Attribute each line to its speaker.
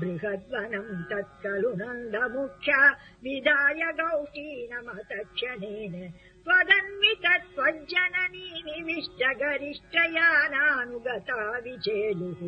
Speaker 1: बृहद्वनम् तत्करुनन्दमुख्या विदाय गौषी त्वदन्वितत्वज्जननी निविष्ट गरिष्ठयानानुगता विचेलुः